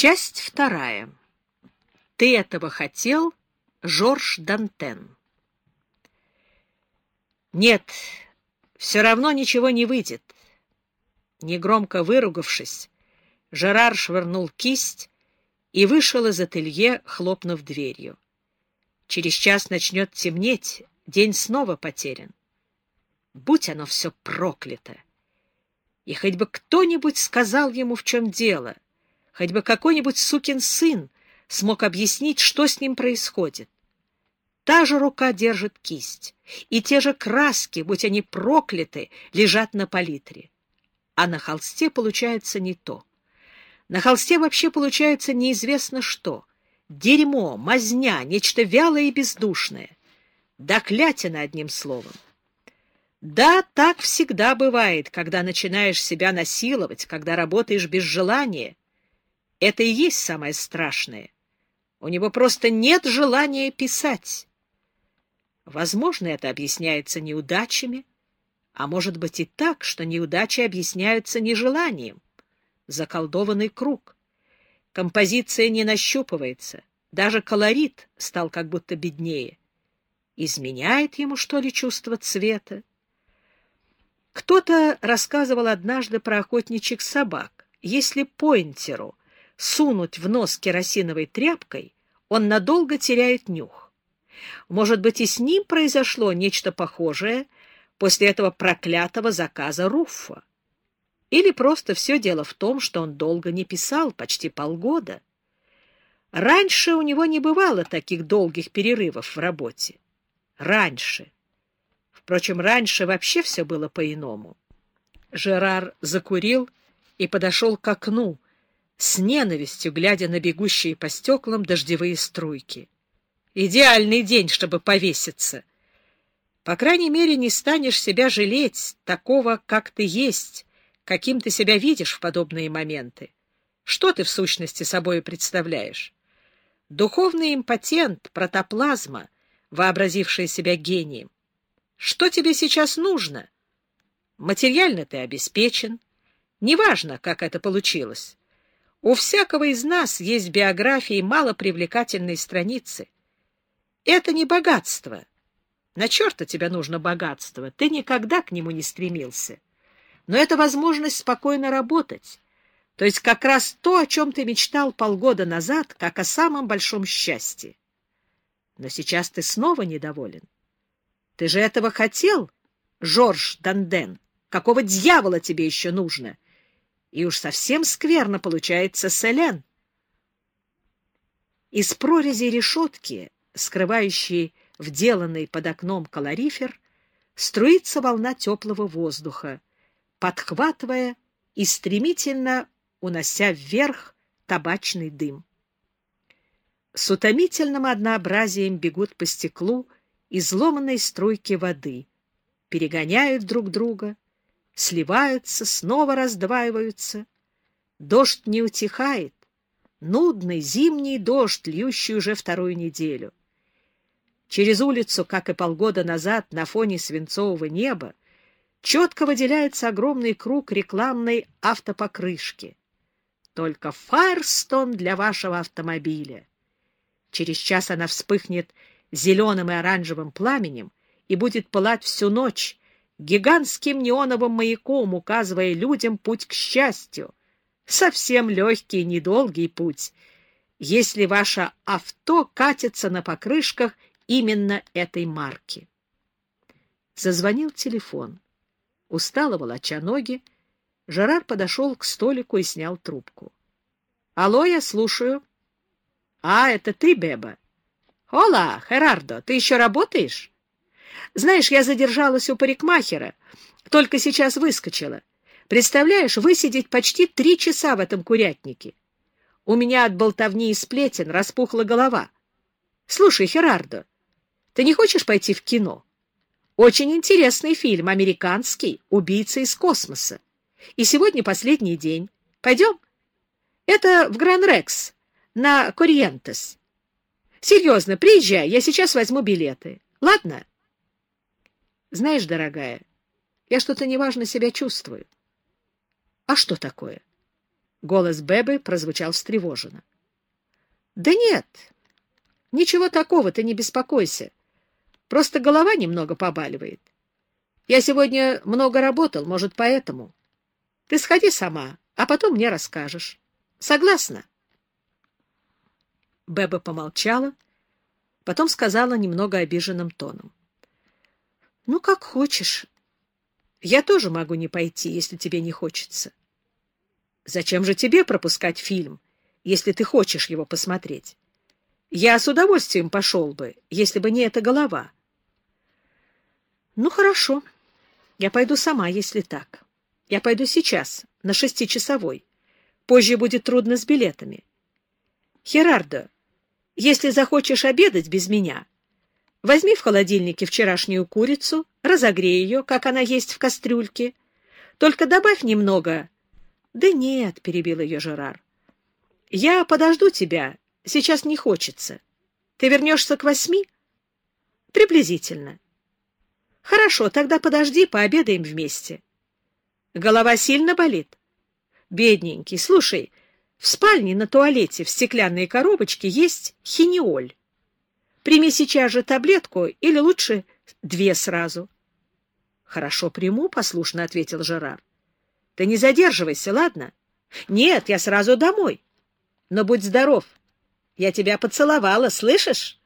Часть вторая. Ты этого хотел, Жорж Дантен. Нет, все равно ничего не выйдет. Негромко выругавшись, Жерар швырнул кисть и вышел из ателье, хлопнув дверью. Через час начнет темнеть, день снова потерян. Будь оно все проклято! И хоть бы кто-нибудь сказал ему, в чем дело, хоть бы какой-нибудь сукин сын смог объяснить, что с ним происходит. Та же рука держит кисть, и те же краски, будь они прокляты, лежат на палитре. А на холсте получается не то. На холсте вообще получается неизвестно что. Дерьмо, мазня, нечто вялое и бездушное. Доклятина, одним словом. Да, так всегда бывает, когда начинаешь себя насиловать, когда работаешь без желания. Это и есть самое страшное. У него просто нет желания писать. Возможно, это объясняется неудачами, а может быть и так, что неудачи объясняются нежеланием. Заколдованный круг. Композиция не нащупывается, даже колорит стал как будто беднее. Изменяет ему, что ли, чувство цвета? Кто-то рассказывал однажды про охотничьих собак. Если поинтеру сунуть в нос керосиновой тряпкой, он надолго теряет нюх. Может быть, и с ним произошло нечто похожее после этого проклятого заказа Руффа. Или просто все дело в том, что он долго не писал, почти полгода. Раньше у него не бывало таких долгих перерывов в работе. Раньше. Впрочем, раньше вообще все было по-иному. Жерар закурил и подошел к окну, с ненавистью глядя на бегущие по стеклам дождевые струйки. Идеальный день, чтобы повеситься. По крайней мере, не станешь себя жалеть, такого, как ты есть, каким ты себя видишь в подобные моменты. Что ты в сущности собой представляешь? Духовный импотент, протоплазма, вообразившая себя гением. Что тебе сейчас нужно? Материально ты обеспечен. Неважно, как это получилось. У всякого из нас есть биографии малопривлекательной страницы. Это не богатство. На черта тебе нужно богатство. Ты никогда к нему не стремился. Но это возможность спокойно работать. То есть как раз то, о чем ты мечтал полгода назад, как о самом большом счастье. Но сейчас ты снова недоволен. Ты же этого хотел, Жорж Данден? Какого дьявола тебе еще нужно? — и уж совсем скверно получается Селен. Из прорези решетки, скрывающей вделанный под окном калорифер, струится волна теплого воздуха, подхватывая и стремительно унося вверх табачный дым. С утомительным однообразием бегут по стеклу изломанные струйки воды, перегоняют друг друга — сливаются, снова раздваиваются. Дождь не утихает. Нудный зимний дождь, льющий уже вторую неделю. Через улицу, как и полгода назад, на фоне свинцового неба, четко выделяется огромный круг рекламной автопокрышки. Только Файрстон для вашего автомобиля. Через час она вспыхнет зеленым и оранжевым пламенем и будет пылать всю ночь, гигантским неоновым маяком, указывая людям путь к счастью. Совсем легкий и недолгий путь, если ваше авто катится на покрышках именно этой марки. Зазвонил телефон. Устало волоча ноги, Жерар подошел к столику и снял трубку. — Алло, я слушаю. — А, это ты, Беба? — Ола, Херардо, ты еще работаешь? Знаешь, я задержалась у парикмахера, только сейчас выскочила. Представляешь, высидеть почти три часа в этом курятнике. У меня от болтовни и сплетен распухла голова. Слушай, Херардо, ты не хочешь пойти в кино? Очень интересный фильм, американский, «Убийца из космоса». И сегодня последний день. Пойдем? Это в Гран-Рекс, на Кориентес. Серьезно, приезжай, я сейчас возьму билеты. Ладно? Знаешь, дорогая, я что-то неважно себя чувствую. А что такое? Голос Бебы прозвучал встревоженно. — Да нет, ничего такого, ты не беспокойся. Просто голова немного побаливает. Я сегодня много работал, может, поэтому. Ты сходи сама, а потом мне расскажешь. Согласна? Беба помолчала, потом сказала немного обиженным тоном. — Ну, как хочешь. Я тоже могу не пойти, если тебе не хочется. Зачем же тебе пропускать фильм, если ты хочешь его посмотреть? Я с удовольствием пошел бы, если бы не эта голова. Ну, хорошо. Я пойду сама, если так. Я пойду сейчас, на шестичасовой. Позже будет трудно с билетами. Херардо, если захочешь обедать без меня, возьми в холодильнике вчерашнюю курицу, разогрей ее, как она есть в кастрюльке. Только добавь немного да нет, — перебил ее Жерар. — Я подожду тебя. Сейчас не хочется. Ты вернешься к восьми? — Приблизительно. — Хорошо, тогда подожди, пообедаем вместе. — Голова сильно болит? — Бедненький, слушай, в спальне на туалете в стеклянной коробочке есть хиниоль. Прими сейчас же таблетку или лучше две сразу. — Хорошо, приму, — послушно ответил Жерар. Ты не задерживайся, ладно? Нет, я сразу домой. Но будь здоров. Я тебя поцеловала, слышишь?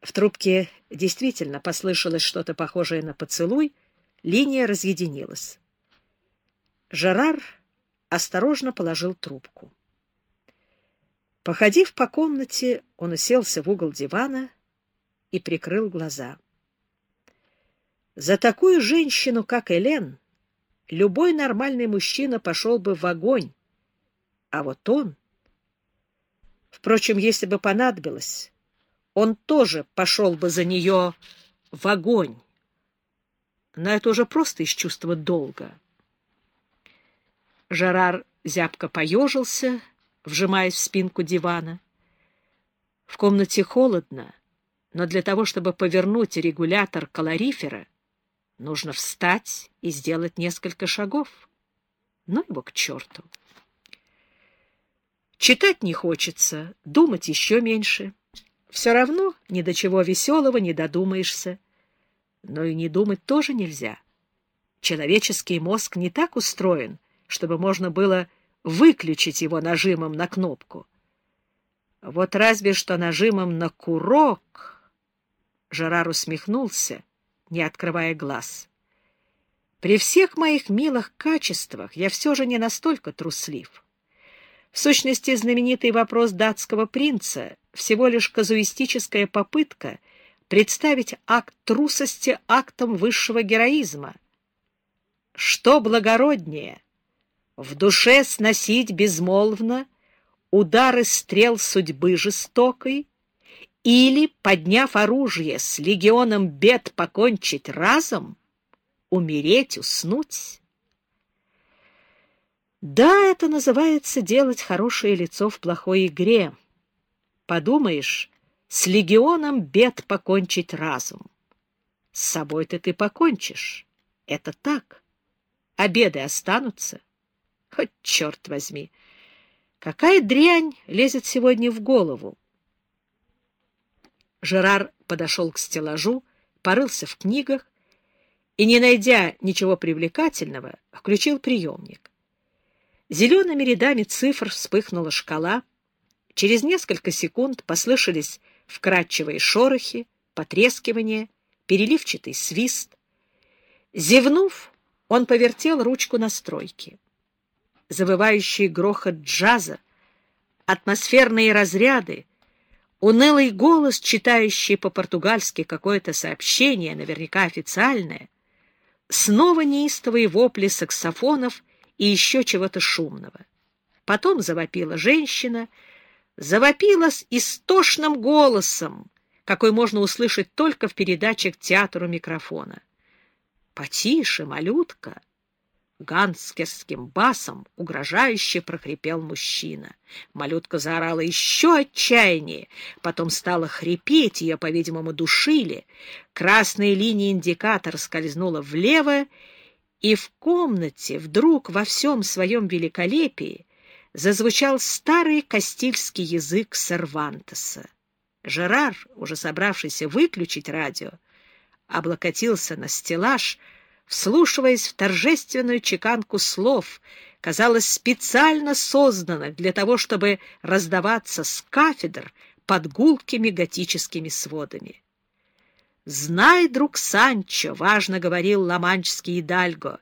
В трубке действительно послышалось что-то похожее на поцелуй, линия разъединилась. Жерар осторожно положил трубку. Походив по комнате, он уселся в угол дивана и прикрыл глаза. За такую женщину, как Элен, любой нормальный мужчина пошел бы в огонь. А вот он... Впрочем, если бы понадобилось, он тоже пошел бы за нее в огонь. Но это уже просто из чувства долга. Жерар зябко поежился, вжимаясь в спинку дивана. В комнате холодно, но для того, чтобы повернуть регулятор калорифера, Нужно встать и сделать несколько шагов. Ну его к черту. Читать не хочется, думать еще меньше. Все равно ни до чего веселого не додумаешься. Но и не думать тоже нельзя. Человеческий мозг не так устроен, чтобы можно было выключить его нажимом на кнопку. Вот разве что нажимом на курок. Жерар усмехнулся не открывая глаз. При всех моих милых качествах я все же не настолько труслив. В сущности, знаменитый вопрос датского принца — всего лишь казуистическая попытка представить акт трусости актом высшего героизма. Что благороднее? В душе сносить безмолвно удары стрел судьбы жестокой или, подняв оружие, с легионом бед покончить разом, умереть, уснуть. Да, это называется делать хорошее лицо в плохой игре. Подумаешь, с легионом бед покончить разум. С собой-то ты покончишь. Это так. Обеды останутся. Хоть черт возьми. Какая дрянь лезет сегодня в голову? Жерар подошел к стеллажу, порылся в книгах и, не найдя ничего привлекательного, включил приемник. Зелеными рядами цифр вспыхнула шкала. Через несколько секунд послышались вкрадчивые шорохи, потрескивание, переливчатый свист. Зевнув, он повертел ручку настройки. Завывающий грохот джаза, атмосферные разряды, Унылый голос, читающий по-португальски какое-то сообщение, наверняка официальное, снова неистовые вопли саксофонов и еще чего-то шумного. Потом завопила женщина, завопила с истошным голосом, какой можно услышать только в передачах театру микрофона. «Потише, малютка!» Ганскерским басом угрожающе прохрипел мужчина. Малютка заорала еще отчаяннее, потом стала хрипеть, ее, по-видимому, душили. Красная линия индикатора скользнула влево, и в комнате вдруг во всем своем великолепии зазвучал старый кастильский язык Сервантеса. Жерар, уже собравшийся выключить радио, облокотился на стеллаж, вслушиваясь в торжественную чеканку слов, казалось, специально созданных для того, чтобы раздаваться с кафедр под гулкими готическими сводами. «Знай, друг Санчо», — важно говорил ламанчский Идальго,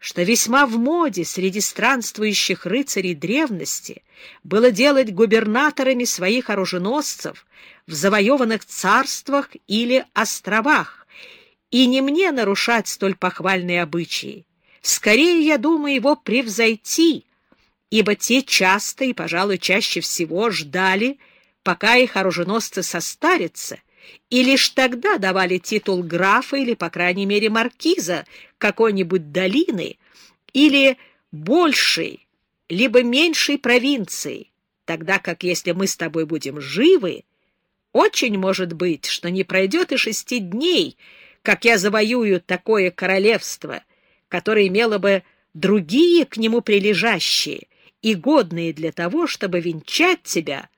что весьма в моде среди странствующих рыцарей древности было делать губернаторами своих оруженосцев в завоеванных царствах или островах, и не мне нарушать столь похвальные обычаи. Скорее, я думаю, его превзойти, ибо те часто и, пожалуй, чаще всего ждали, пока их оруженосцы состарятся, и лишь тогда давали титул графа или, по крайней мере, маркиза какой-нибудь долины или большей, либо меньшей провинции, тогда как если мы с тобой будем живы, очень может быть, что не пройдет и шести дней, как я завоюю такое королевство, которое имело бы другие к нему прилежащие и годные для того, чтобы венчать тебя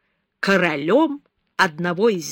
королем одного из